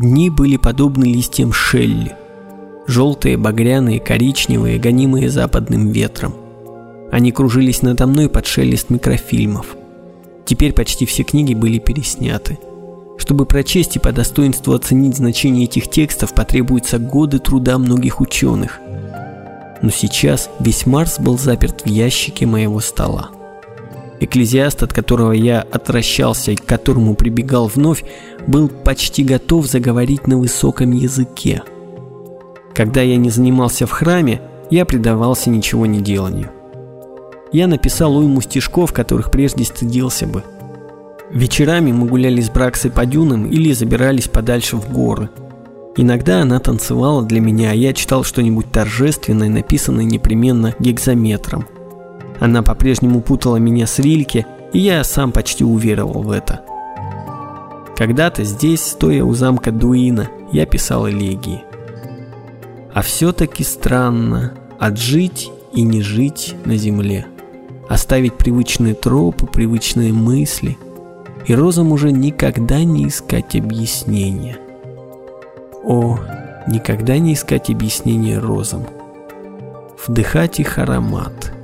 Дни были подобны листьям Шелли. Желтые, багряные, коричневые, гонимые западным ветром. Они кружились надо мной под шелест микрофильмов. Теперь почти все книги были пересняты. Чтобы прочесть и по достоинству оценить значение этих текстов, потребуются годы труда многих ученых. Но сейчас весь Марс был заперт в ящике моего стола. Экклезиаст, от которого я отвращался и к которому прибегал вновь, был почти готов заговорить на высоком языке. Когда я не занимался в храме, я предавался ничего не деланию. Я написал уйму стишков, которых прежде стыдился бы – Вечерами мы гуляли с Браксой по дюнам или забирались подальше в горы. Иногда она танцевала для меня, а я читал что-нибудь торжественное, написанное непременно гекзаметром. Она по-прежнему путала меня с Рильке, и я сам почти уверовал в это. Когда-то здесь, стоя у замка Дуина, я писал элегии. А все-таки странно отжить и не жить на земле. Оставить привычные тропы, привычные мысли – и розам уже никогда не искать объяснения. О, никогда не искать объяснения розам. Вдыхать их аромат.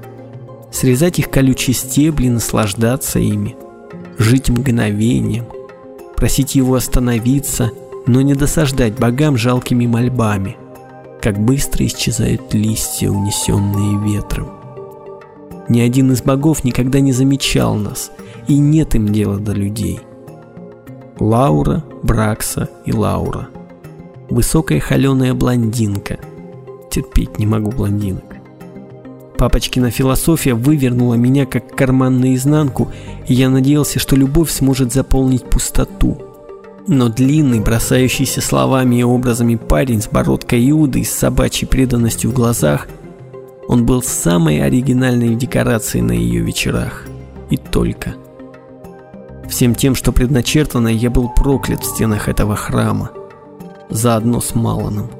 Срезать их колючие стебли, наслаждаться ими. Жить мгновением. Просить его остановиться, но не досаждать богам жалкими мольбами. Как быстро исчезают листья, унесенные ветром. Ни один из богов никогда не замечал нас – и нет им дела до людей. Лаура, Бракса и Лаура. Высокая холеная блондинка. Терпеть не могу блондинок. Папочкина философия вывернула меня как карман наизнанку, и я надеялся, что любовь сможет заполнить пустоту. Но длинный, бросающийся словами и образами парень с бородкой Иуды и с собачьей преданностью в глазах, он был самой оригинальной декорацией на ее вечерах. И только. Всем тем, что предначертано, я был проклят в стенах этого храма, заодно с Маланом.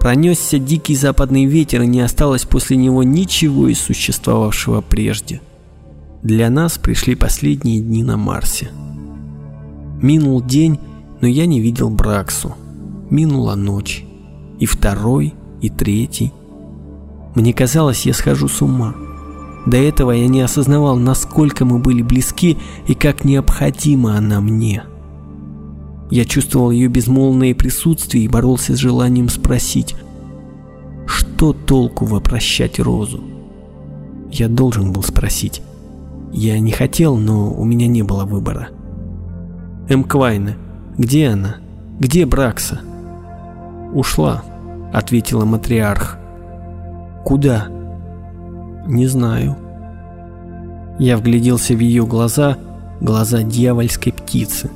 Пронесся дикий западный ветер, и не осталось после него ничего из существовавшего прежде. Для нас пришли последние дни на Марсе. Минул день, но я не видел Браксу. Минула ночь. И второй, и третий. Мне казалось, я схожу с ума. До этого я не осознавал, насколько мы были близки и как необходима она мне. Я чувствовал ее безмолвное присутствие и боролся с желанием спросить, что толку вопрощать Розу? Я должен был спросить. Я не хотел, но у меня не было выбора. Эмквайна, где она? Где Бракса? Ушла, ответила матриарх. Куда? Не знаю. Я вгляделся в ее глаза, глаза дьявольской птицы.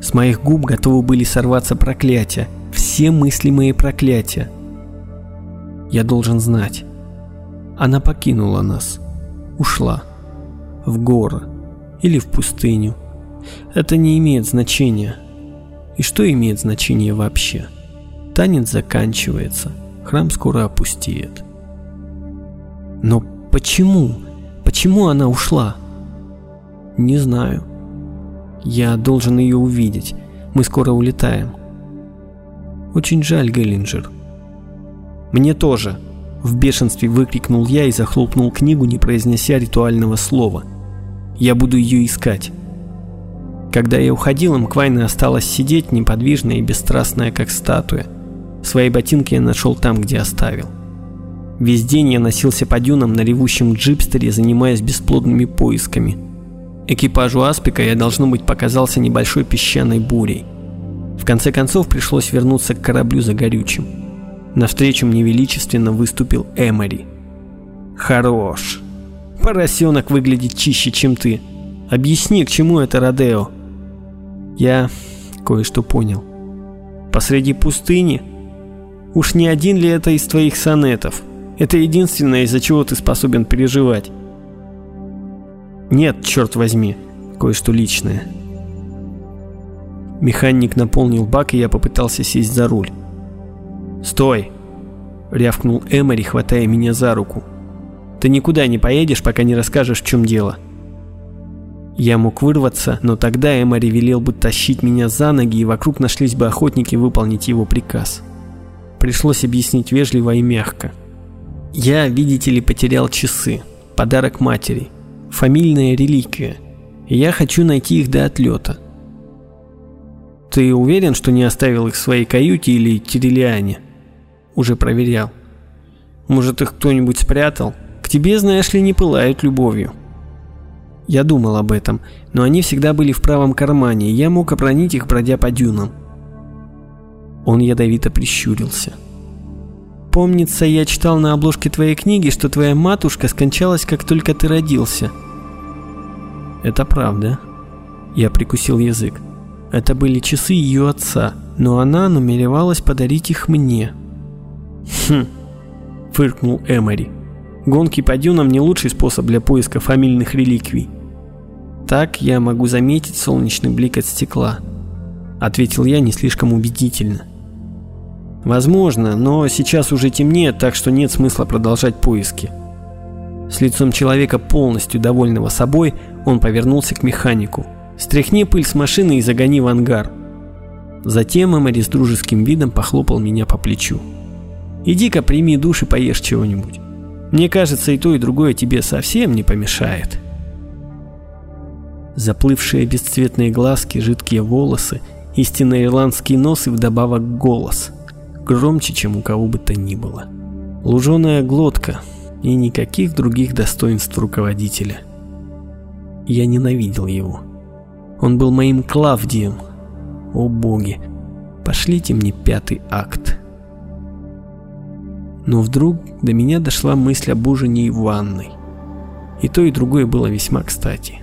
С моих губ готовы были сорваться проклятия, все мыслимые проклятия. Я должен знать. Она покинула нас, ушла. В горы или в пустыню. Это не имеет значения. И что имеет значение вообще? Танец заканчивается, храм скоро опустеет. Но почему? Почему она ушла? Не знаю. Я должен ее увидеть. Мы скоро улетаем. Очень жаль, Геллинджер. Мне тоже. В бешенстве выкрикнул я и захлопнул книгу, не произнеся ритуального слова. Я буду ее искать. Когда я уходил, Мквайна осталась сидеть, неподвижная и бесстрастная, как статуя. Свои ботинки я нашел там, где оставил. Весь день я носился по дюнам на ревущем джипстере, занимаясь бесплодными поисками. Экипажу Аспика я, должно быть, показался небольшой песчаной бурей. В конце концов пришлось вернуться к кораблю за горючим. Навстречу мне величественно выступил Эмори. «Хорош. Поросенок выглядит чище, чем ты. Объясни, к чему это Родео?» Я кое-что понял. «Посреди пустыни? Уж не один ли это из твоих сонетов?» Это единственное, из-за чего ты способен переживать. Нет, черт возьми, кое-что личное. Механик наполнил бак, и я попытался сесть за руль. «Стой!» — рявкнул Эмори, хватая меня за руку. «Ты никуда не поедешь, пока не расскажешь, в чем дело». Я мог вырваться, но тогда Эмори велел бы тащить меня за ноги, и вокруг нашлись бы охотники выполнить его приказ. Пришлось объяснить вежливо и мягко. Я, видите ли, потерял часы. Подарок матери. Фамильная реликвия. Я хочу найти их до отлета. Ты уверен, что не оставил их в своей каюте или Тирелиане? Уже проверял. Может, их кто-нибудь спрятал? К тебе, знаешь ли, не пылают любовью. Я думал об этом, но они всегда были в правом кармане, и я мог обронить их, бродя по дюнам. Он ядовито прищурился. Помнится, я читал на обложке твоей книги, что твоя матушка скончалась, как только ты родился. Это правда. Я прикусил язык. Это были часы ее отца, но она намеревалась подарить их мне. Хм, фыркнул Эмори. Гонки по дюнам не лучший способ для поиска фамильных реликвий. Так я могу заметить солнечный блик от стекла, ответил я не слишком убедительно. Возможно, но сейчас уже темнеет, так что нет смысла продолжать поиски. С лицом человека, полностью довольного собой, он повернулся к механику. «Стряхни пыль с машины и загони в ангар». Затем Эмори с дружеским видом похлопал меня по плечу. «Иди-ка прими душ и поешь чего-нибудь. Мне кажется, и то, и другое тебе совсем не помешает». Заплывшие бесцветные глазки, жидкие волосы, истинно ирландский нос и вдобавок голос – громче, чем у кого бы то ни было. Луженая глотка и никаких других достоинств руководителя. Я ненавидел его. Он был моим Клавдием. О боги, пошлите мне пятый акт. Но вдруг до меня дошла мысль об ужине и ванной. И то, и другое было весьма кстати.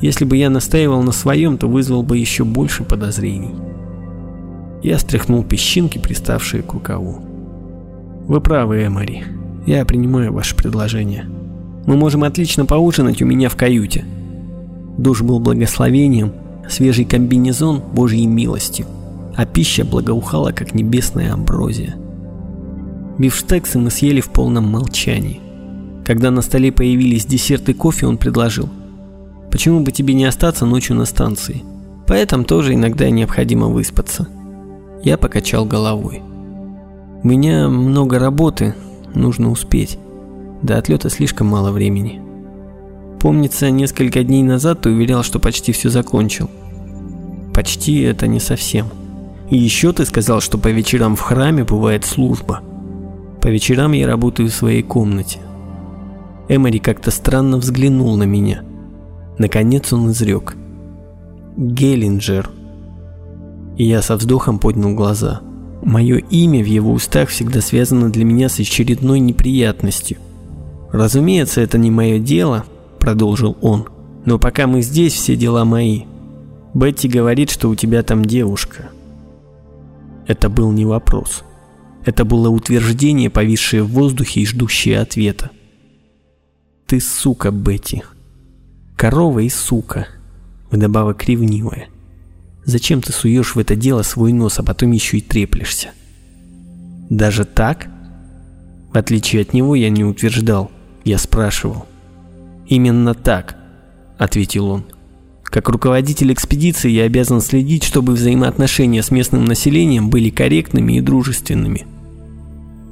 Если бы я настаивал на своем, то вызвал бы еще больше подозрений. Я стряхнул песчинки, приставшие к рукаву. Вы правы, Эмори. Я принимаю ваше предложение. Мы можем отлично поужинать у меня в каюте. Душ был благословением, свежий комбинезон – божьей милостью, а пища благоухала, как небесная амброзия. Бифштексы мы съели в полном молчании. Когда на столе появились десерт и кофе, он предложил. «Почему бы тебе не остаться ночью на станции? Поэтому тоже иногда необходимо выспаться». Я покачал головой. У меня много работы, нужно успеть. До отлета слишком мало времени. Помнится, несколько дней назад ты уверял, что почти все закончил. Почти это не совсем. И еще ты сказал, что по вечерам в храме бывает служба. По вечерам я работаю в своей комнате. Эмори как-то странно взглянул на меня. Наконец он изрек. Геллинджер и я со вздохом поднял глаза. Мое имя в его устах всегда связано для меня с очередной неприятностью. «Разумеется, это не мое дело», — продолжил он, — «но пока мы здесь, все дела мои. Бетти говорит, что у тебя там девушка». Это был не вопрос. Это было утверждение, повисшее в воздухе и ждущее ответа. «Ты сука, Бетти. Корова и сука. Вдобавок ревнивая». Зачем ты суешь в это дело свой нос, а потом еще и треплешься? Даже так? В отличие от него я не утверждал, я спрашивал. Именно так, ответил он. Как руководитель экспедиции я обязан следить, чтобы взаимоотношения с местным населением были корректными и дружественными.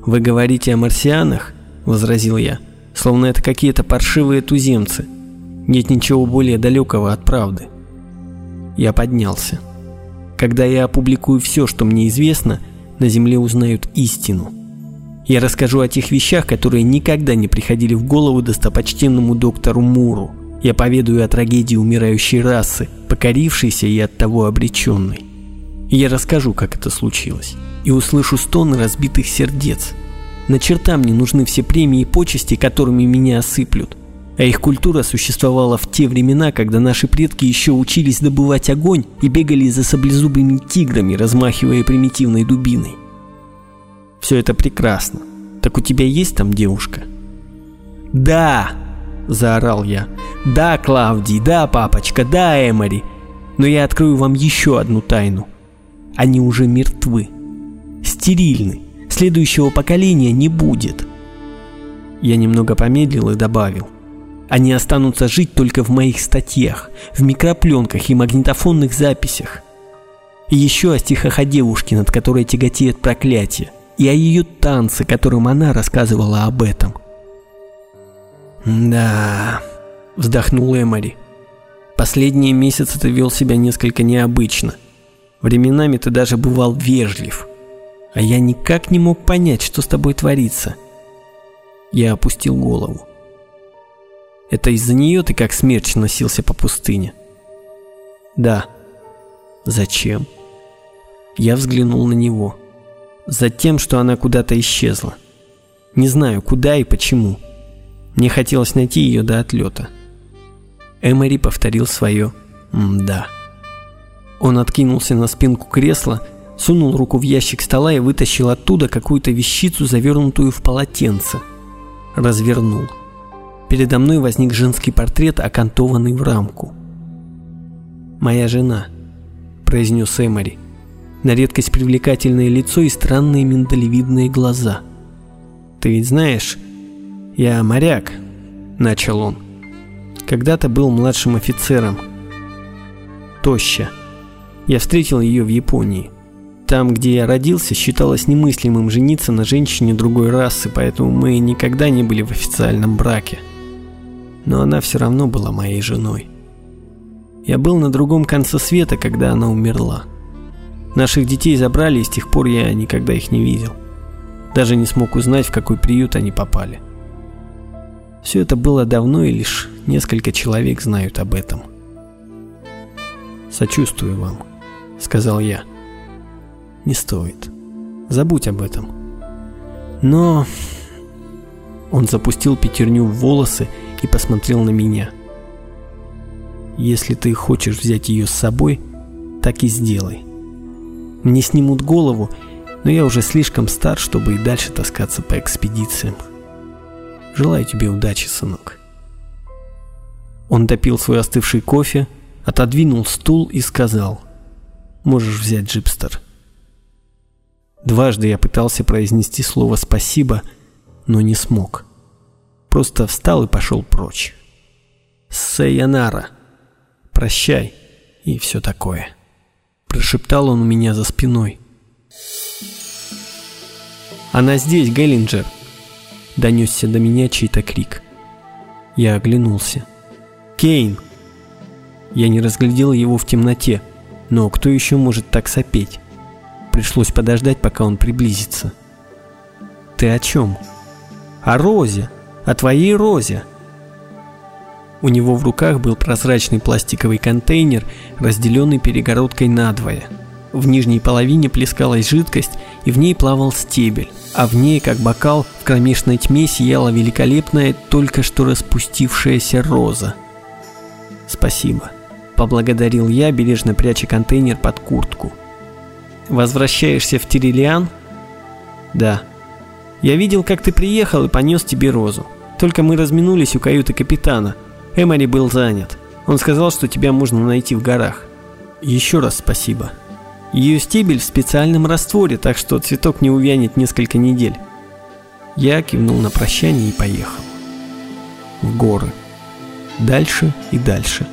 Вы говорите о марсианах, возразил я, словно это какие-то паршивые туземцы. Нет ничего более далекого от правды. Я поднялся. Когда я опубликую все, что мне известно, на Земле узнают истину. Я расскажу о тех вещах, которые никогда не приходили в голову достопочтенному доктору Муру. Я поведаю о трагедии умирающей расы, покорившейся и от того обреченной. И я расскажу, как это случилось. И услышу стоны разбитых сердец. На черта мне нужны все премии и почести, которыми меня осыплют а их культура существовала в те времена, когда наши предки еще учились добывать огонь и бегали за саблезубыми тиграми, размахивая примитивной дубиной. Все это прекрасно. Так у тебя есть там девушка? Да, заорал я. Да, Клавдий, да, папочка, да, Эмори. Но я открою вам еще одну тайну. Они уже мертвы. Стерильны. Следующего поколения не будет. Я немного помедлил и добавил. Они останутся жить только в моих статьях, в микропленках и магнитофонных записях. И еще о стихах о девушке, над которой тяготеет проклятие, и о ее танце, которым она рассказывала об этом. «Да...» — вздохнул Эмори. «Последние месяцы ты вел себя несколько необычно. Временами ты даже бывал вежлив. А я никак не мог понять, что с тобой творится». Я опустил голову. Это из-за нее ты как смерч носился по пустыне? Да. Зачем? Я взглянул на него. Затем, что она куда-то исчезла. Не знаю, куда и почему. Мне хотелось найти ее до отлета. Эмори повторил свое «да». Он откинулся на спинку кресла, сунул руку в ящик стола и вытащил оттуда какую-то вещицу, завернутую в полотенце. Развернул. Передо мной возник женский портрет, окантованный в рамку. «Моя жена», — произнес Эмори. На редкость привлекательное лицо и странные миндалевидные глаза. «Ты ведь знаешь, я моряк», — начал он. «Когда-то был младшим офицером. Тоща. Я встретил ее в Японии. Там, где я родился, считалось немыслимым жениться на женщине другой расы, поэтому мы никогда не были в официальном браке но она все равно была моей женой. Я был на другом конце света, когда она умерла. Наших детей забрали, и с тех пор я никогда их не видел. Даже не смог узнать, в какой приют они попали. Все это было давно, и лишь несколько человек знают об этом. «Сочувствую вам», — сказал я. «Не стоит. Забудь об этом». Но... Он запустил пятерню в волосы и посмотрел на меня. «Если ты хочешь взять ее с собой, так и сделай. Мне снимут голову, но я уже слишком стар, чтобы и дальше таскаться по экспедициям. Желаю тебе удачи, сынок». Он допил свой остывший кофе, отодвинул стул и сказал «Можешь взять джипстер». Дважды я пытался произнести слово «спасибо», но не смог просто встал и пошел прочь. «Сайонара! Прощай!» и все такое. Прошептал он у меня за спиной. «Она здесь, Геллинджер!» Донесся до меня чей-то крик. Я оглянулся. «Кейн!» Я не разглядел его в темноте, но кто еще может так сопеть? Пришлось подождать, пока он приблизится. «Ты о чем?» «О Розе!» О твоей розе». У него в руках был прозрачный пластиковый контейнер, разделенный перегородкой надвое. В нижней половине плескалась жидкость, и в ней плавал стебель, а в ней, как бокал, в кромешной тьме сияла великолепная, только что распустившаяся роза. «Спасибо», — поблагодарил я, бережно пряча контейнер под куртку. «Возвращаешься в Тирилиан?» «Да». «Я видел, как ты приехал и понес тебе розу. Только мы разминулись у каюты капитана. Эмори был занят. Он сказал, что тебя можно найти в горах. Еще раз спасибо. Ее стебель в специальном растворе, так что цветок не увянет несколько недель. Я кивнул на прощание и поехал. В горы. Дальше и дальше.